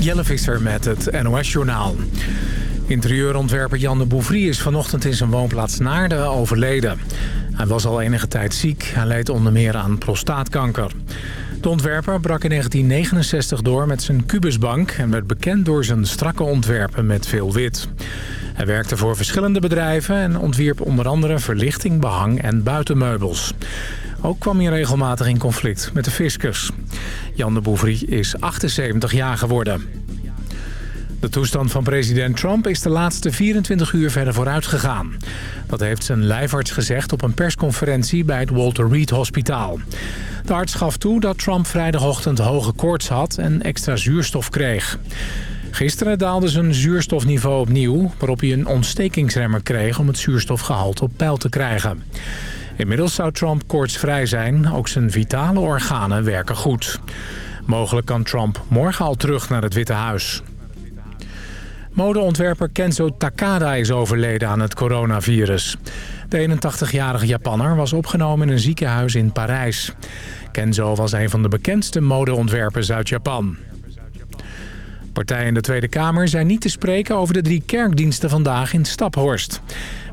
Jelle Visser met het NOS-journaal. Interieurontwerper Jan de Bouvrie is vanochtend in zijn woonplaats Naarden overleden. Hij was al enige tijd ziek. Hij leed onder meer aan prostaatkanker. De ontwerper brak in 1969 door met zijn kubusbank... en werd bekend door zijn strakke ontwerpen met veel wit. Hij werkte voor verschillende bedrijven... en ontwierp onder andere verlichting, behang en buitenmeubels. Ook kwam hij regelmatig in conflict met de fiscus. Jan de Bouvrie is 78 jaar geworden. De toestand van president Trump is de laatste 24 uur verder vooruit gegaan. Dat heeft zijn lijfarts gezegd op een persconferentie bij het Walter Reed Hospitaal. De arts gaf toe dat Trump vrijdagochtend hoge koorts had en extra zuurstof kreeg. Gisteren daalde zijn zuurstofniveau opnieuw... waarop hij een ontstekingsremmer kreeg om het zuurstofgehalte op peil te krijgen. Inmiddels zou Trump koortsvrij zijn. Ook zijn vitale organen werken goed. Mogelijk kan Trump morgen al terug naar het Witte Huis. Modeontwerper Kenzo Takada is overleden aan het coronavirus. De 81-jarige Japanner was opgenomen in een ziekenhuis in Parijs. Kenzo was een van de bekendste modeontwerpers uit Japan. Partijen in de Tweede Kamer zijn niet te spreken over de drie kerkdiensten vandaag in Staphorst.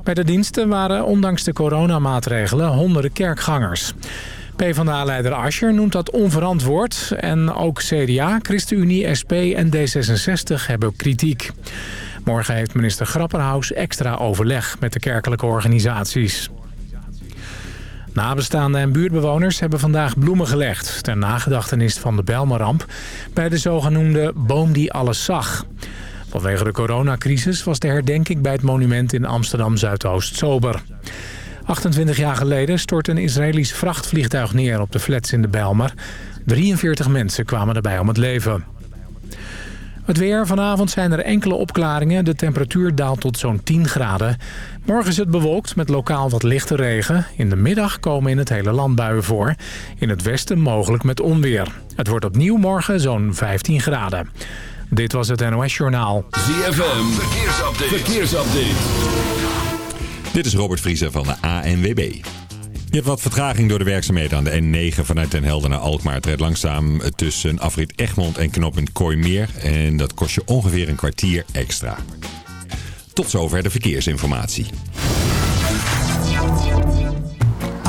Bij de diensten waren ondanks de coronamaatregelen honderden kerkgangers. PvdA-leider Ascher noemt dat onverantwoord. En ook CDA, ChristenUnie, SP en D66 hebben kritiek. Morgen heeft minister Grapperhaus extra overleg met de kerkelijke organisaties. Nabestaanden en buurtbewoners hebben vandaag bloemen gelegd... ter nagedachtenis van de Belmaramp bij de zogenoemde boom die alles zag. Vanwege de coronacrisis was de herdenking bij het monument in Amsterdam-Zuidoost sober. 28 jaar geleden stort een Israëlisch vrachtvliegtuig neer op de flats in de Bijlmer. 43 mensen kwamen erbij om het leven. Het weer. Vanavond zijn er enkele opklaringen. De temperatuur daalt tot zo'n 10 graden. Morgen is het bewolkt met lokaal wat lichte regen. In de middag komen in het hele land buien voor. In het westen mogelijk met onweer. Het wordt opnieuw morgen zo'n 15 graden. Dit was het NOS Journaal. ZFM. Verkeersupdate. Verkeersupdate. Dit is Robert Vriezer van de ANWB. Je hebt wat vertraging door de werkzaamheden aan de N9 vanuit Den Helder naar Alkmaar. Het rijdt langzaam tussen afrit Egmond en knooppunt Kooimeer. En dat kost je ongeveer een kwartier extra. Tot zover de verkeersinformatie.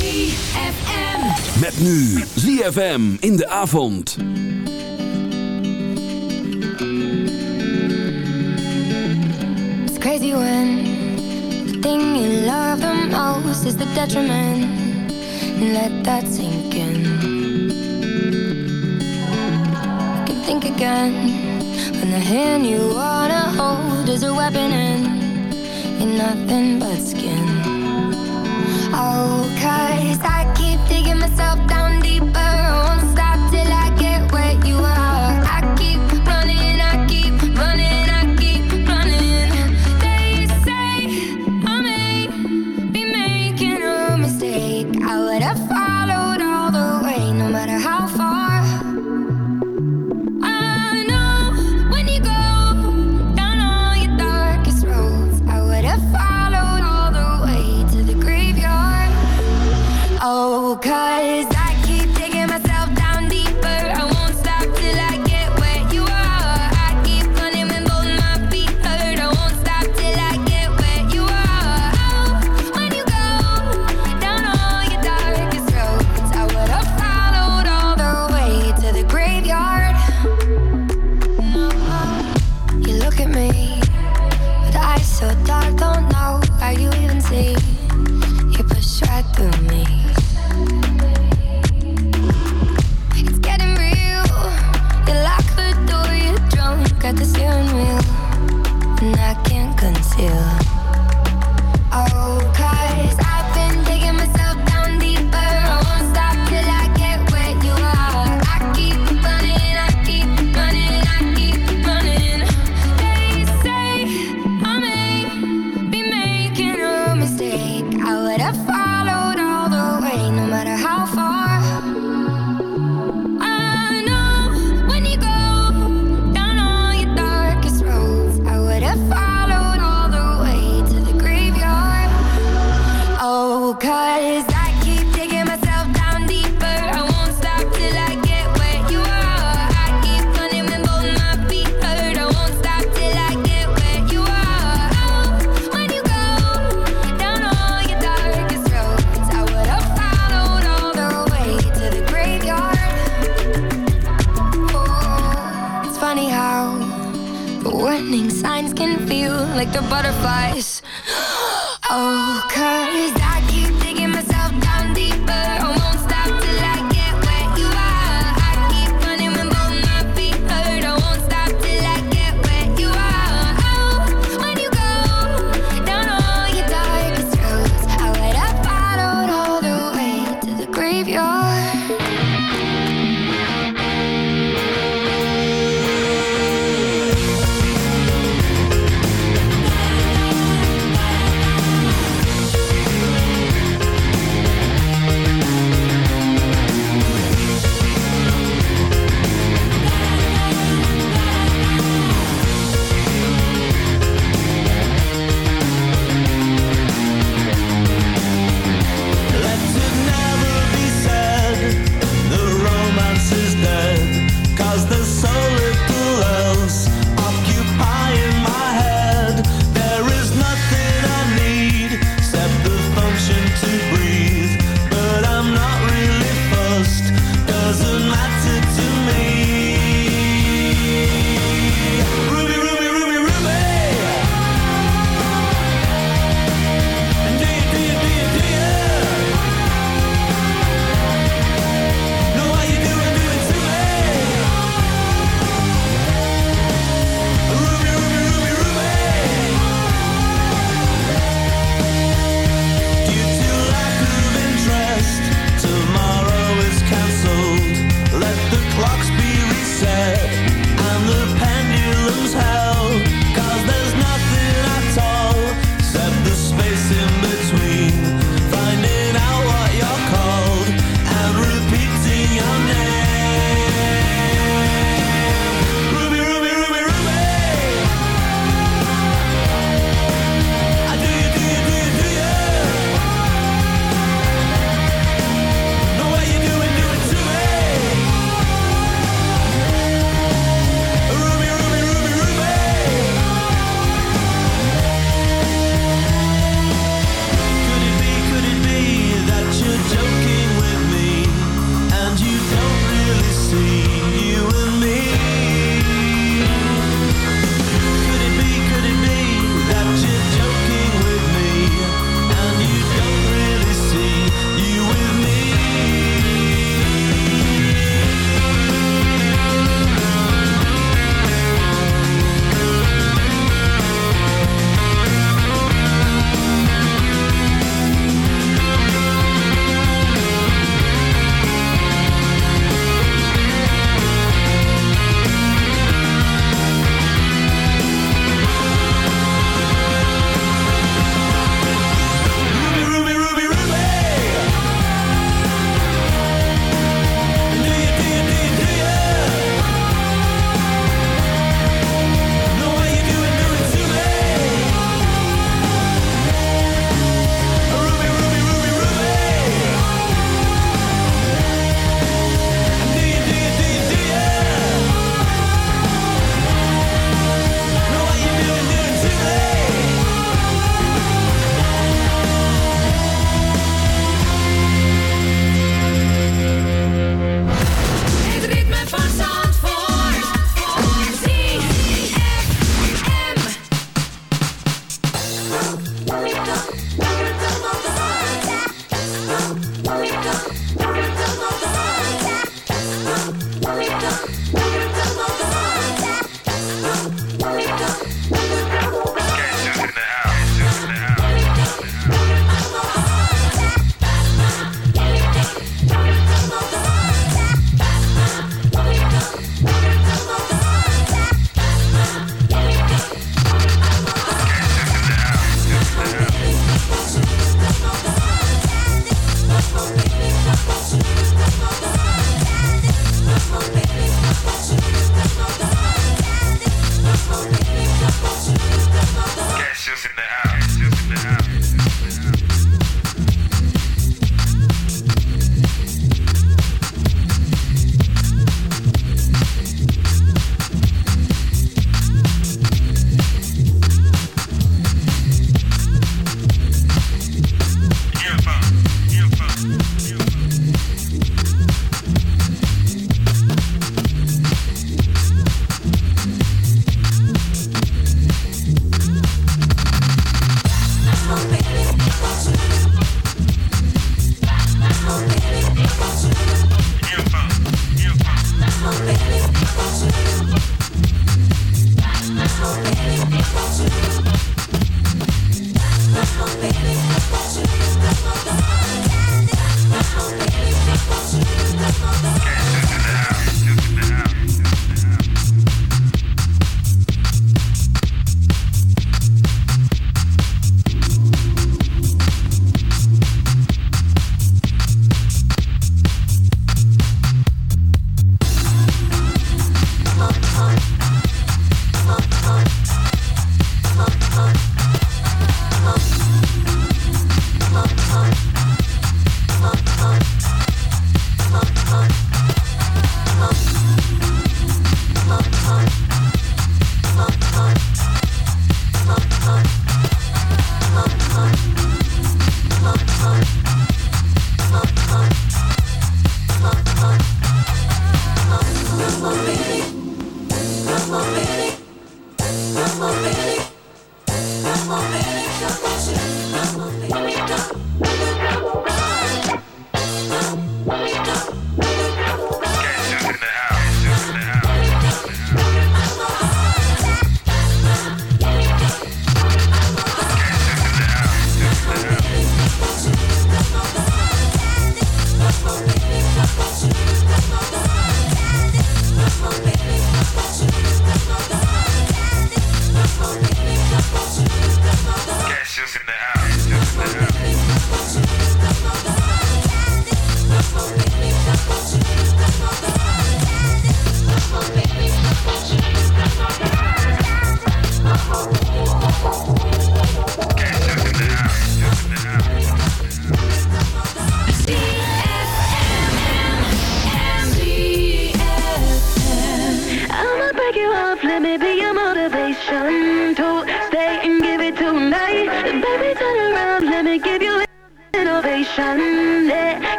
ZFM. Met nu ZFM in de avond. It's crazy when the thing you love the most is the detriment. Let that sink in. You can think again when the hand you wanna hold is a weapon and you're nothing but skin. Oh, cause I keep digging myself down warning signs can feel like the butterflies. Oh, cause I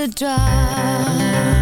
to drive.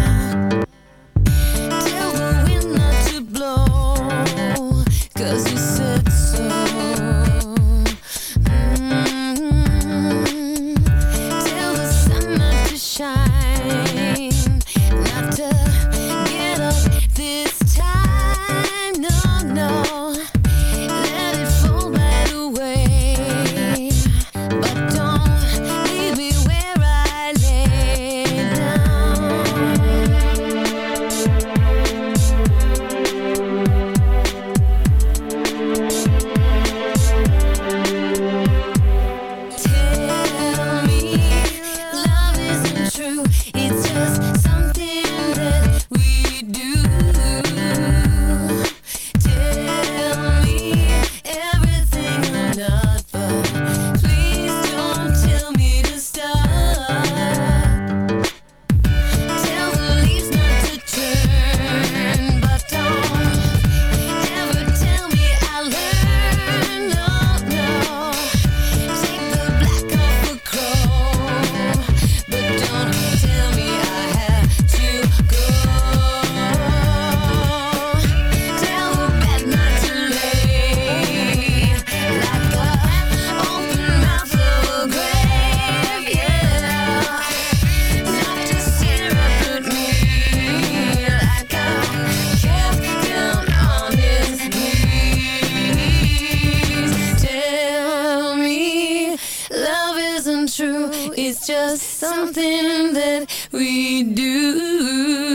That we do.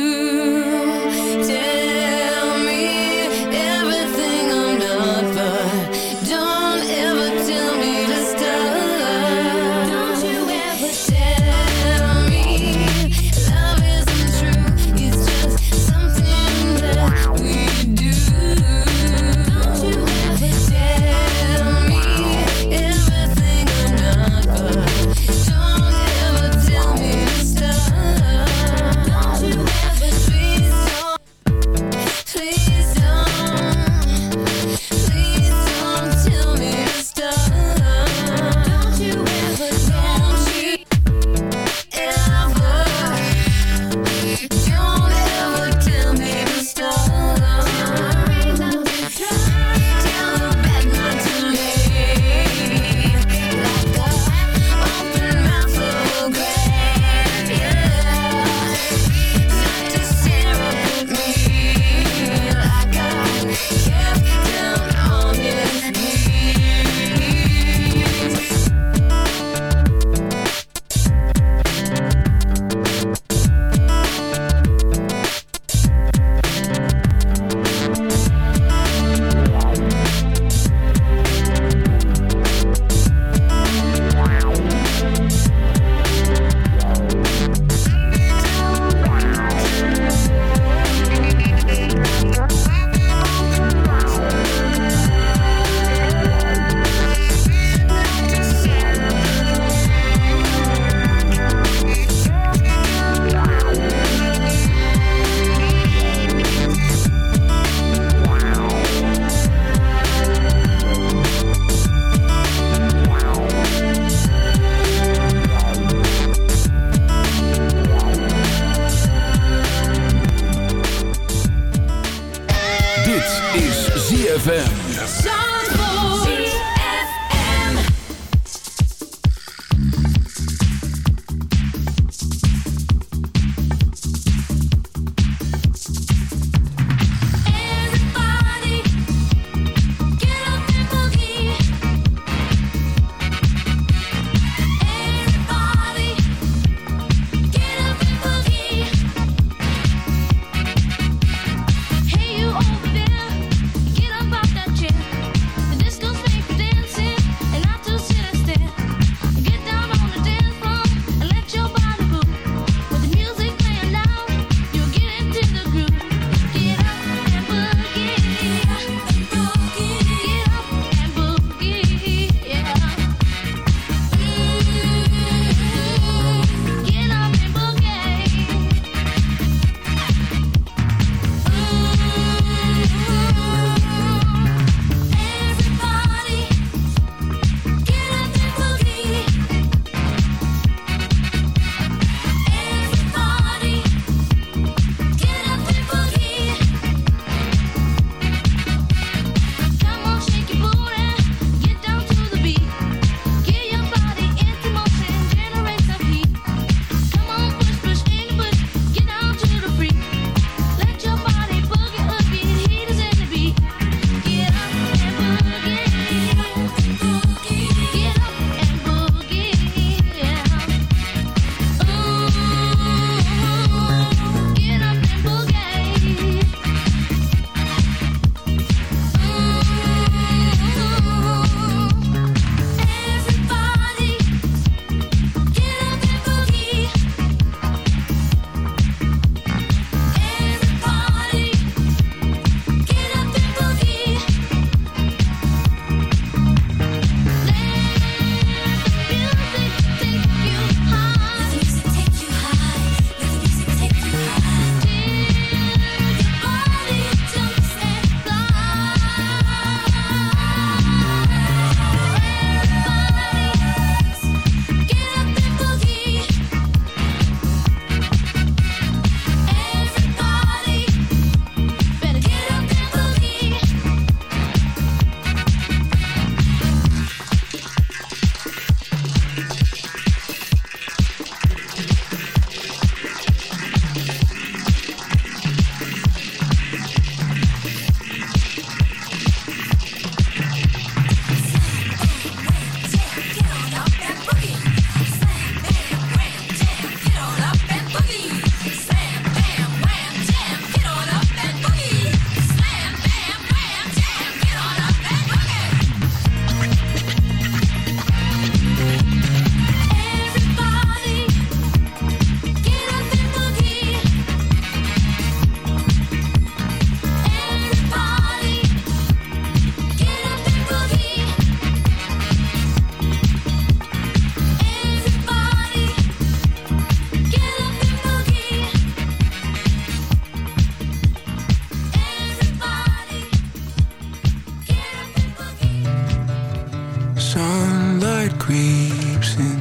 creeps in,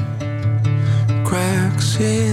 cracks in.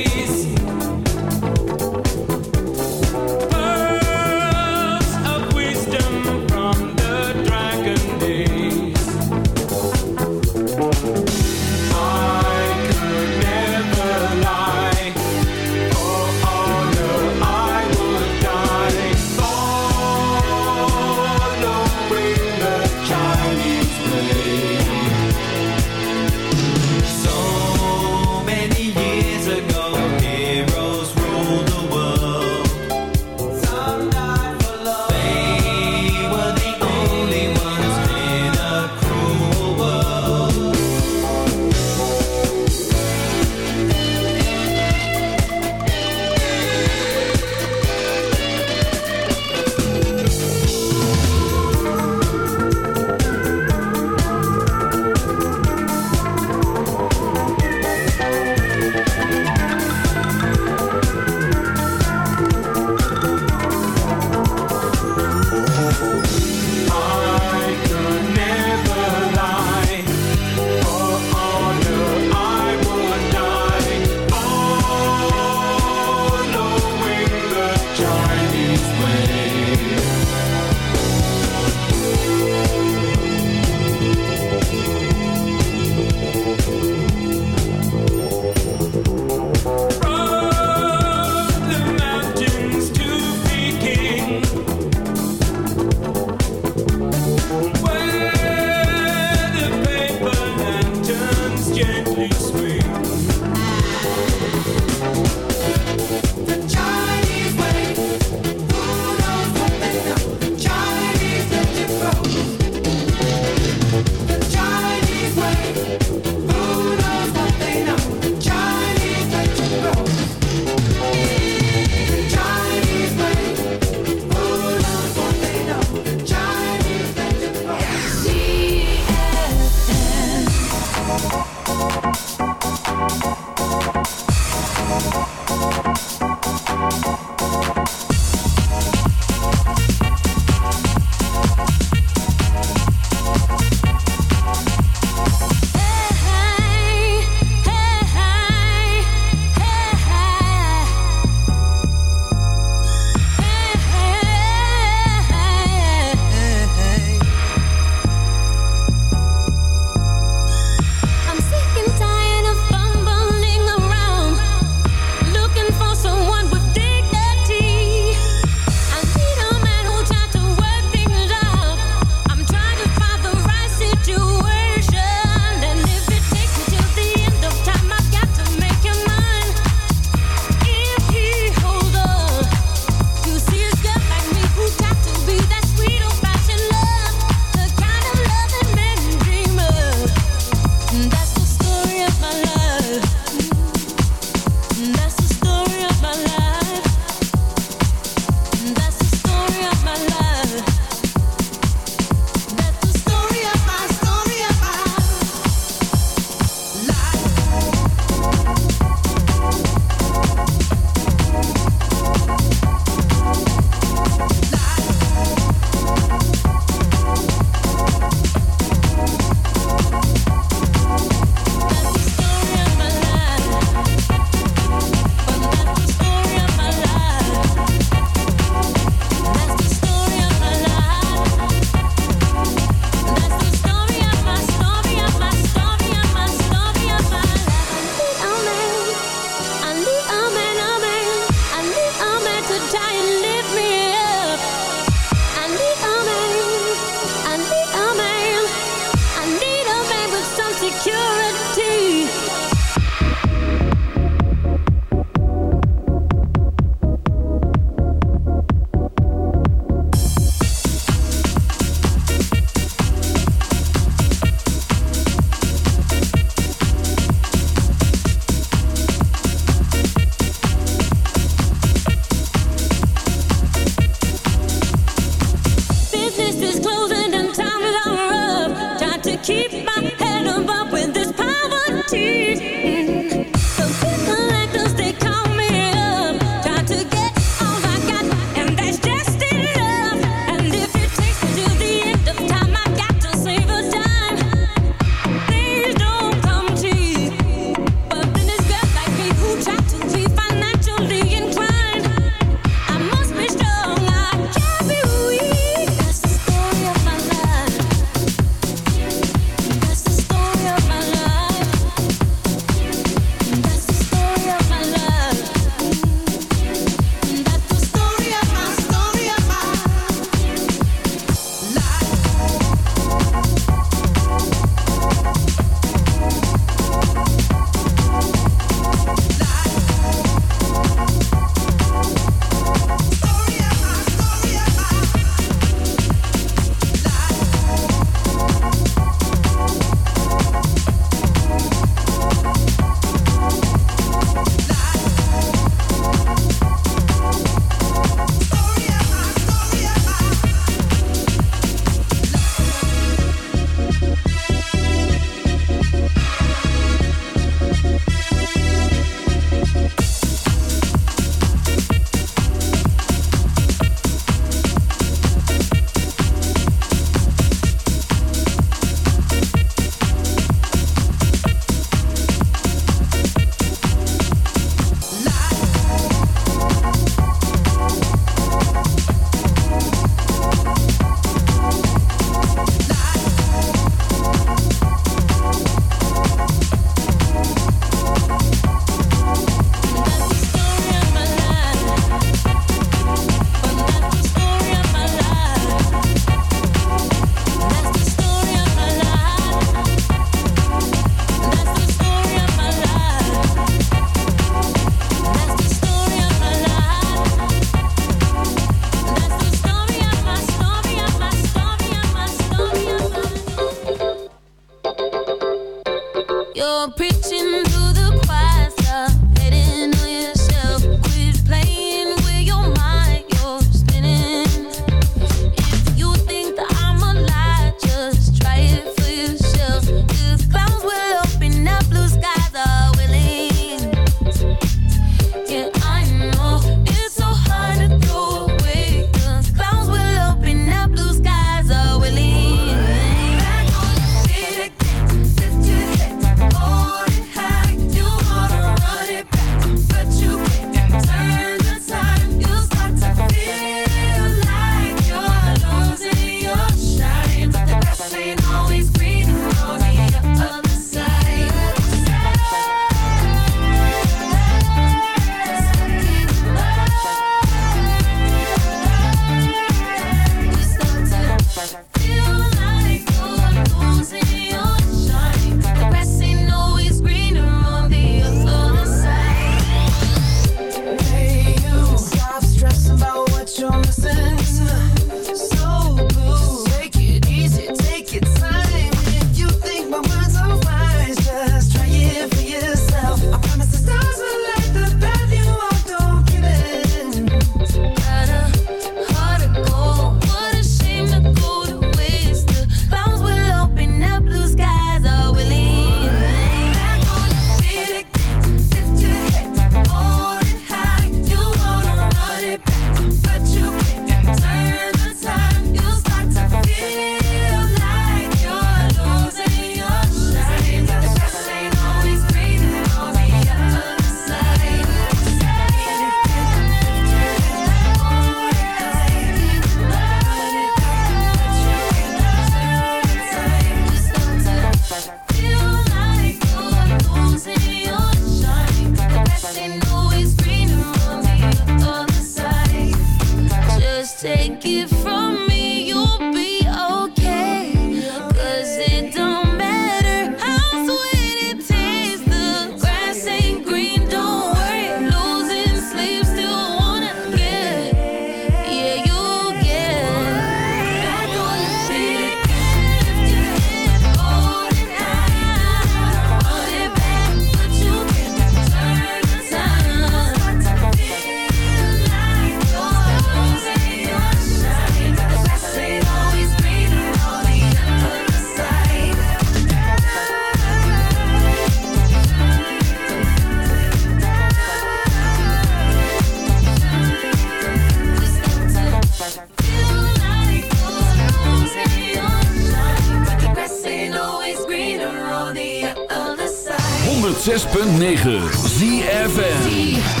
106.9 ZFN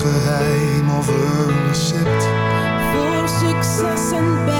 geheim of een recept voor succes en bij.